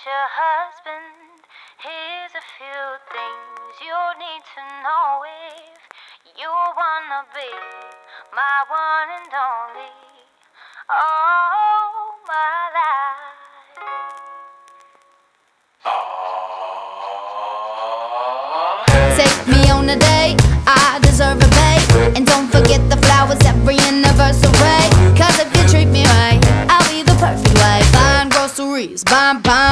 future husband, here's a few things you need to know if you wanna be my one and only. Oh, my life. Take me on a date, I deserve a bait. And don't forget the flowers every anniversary. Cause if you treat me right, I'll be the perfect wife. Buying groceries, buying, buying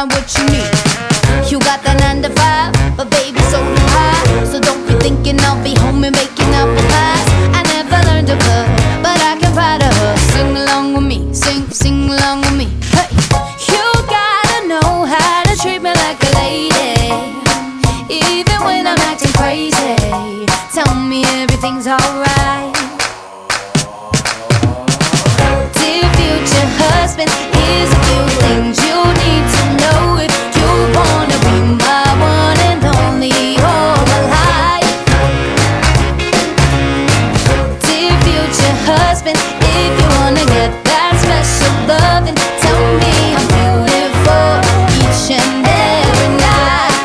but I can her. Sing along with me, sing, sing along with me. Hey, you gotta know how to treat me like a lady. Even when I'm acting crazy, tell me everything's alright. If you wanna get that special loving, tell me I'm beautiful each and every night.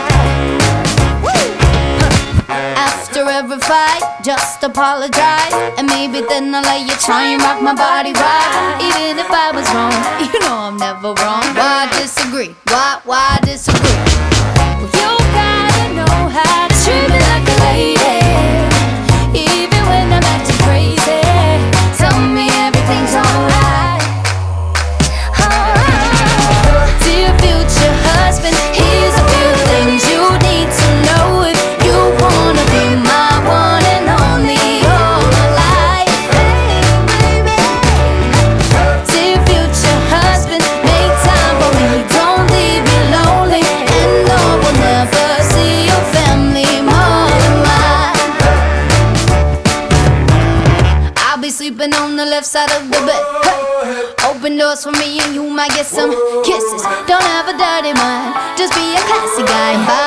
After every fight, just apologize. And maybe then I'll let you try and rock my body right. Even if I was wrong, you know I'm never wrong. Why disagree? Why, why disagree? Left side of the bed. Hey. Open doors for me and you might get some kisses. Don't have a dirty mind, just be a classy guy. Buy